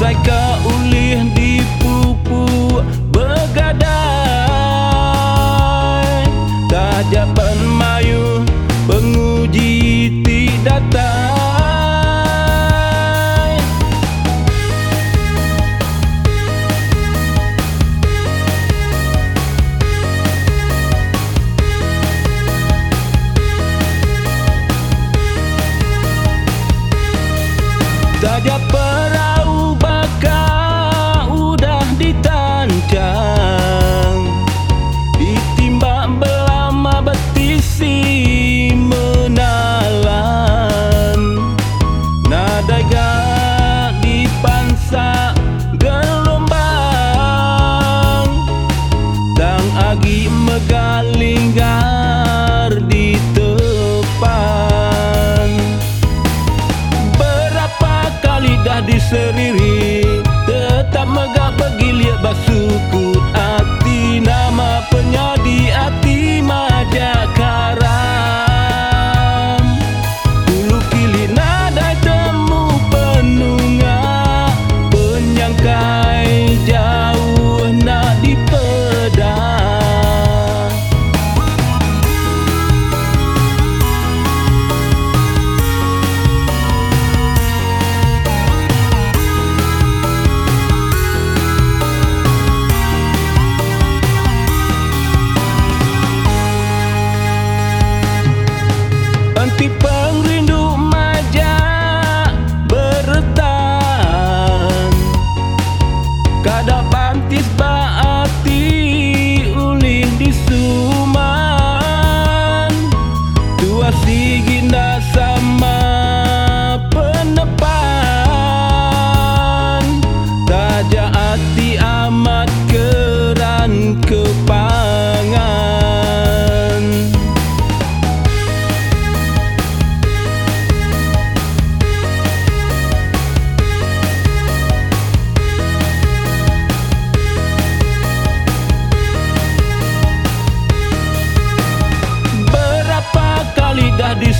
Usai kau ulih di pupuk begadai. Tak dapat lingkar di tepan, Berapa kali dah diseriri Tetap megah pergi lihat basuku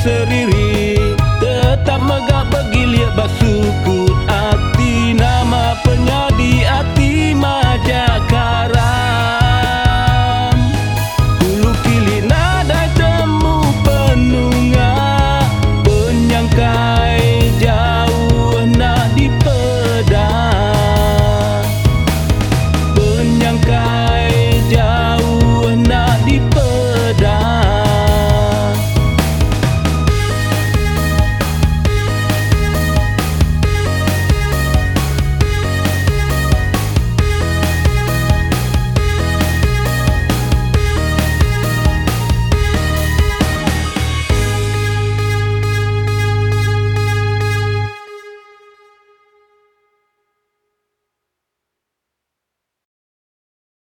seriri